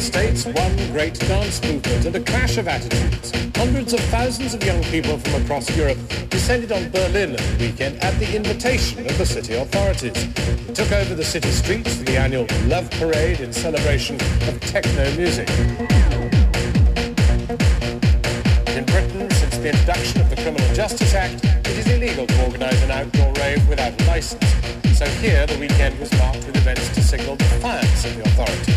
States, one great dance movement and a clash of attitudes. Hundreds of thousands of young people from across Europe descended on Berlin at the weekend at the invitation of the city authorities. They took over the city streets for the annual Love Parade in celebration of techno music. In Britain, since the introduction of the Criminal Justice Act, it is illegal to organise an outdoor rave without a licence. So here, the weekend was marked with events to signal defiance of the authorities.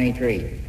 23.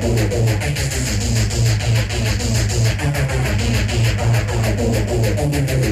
Thank you.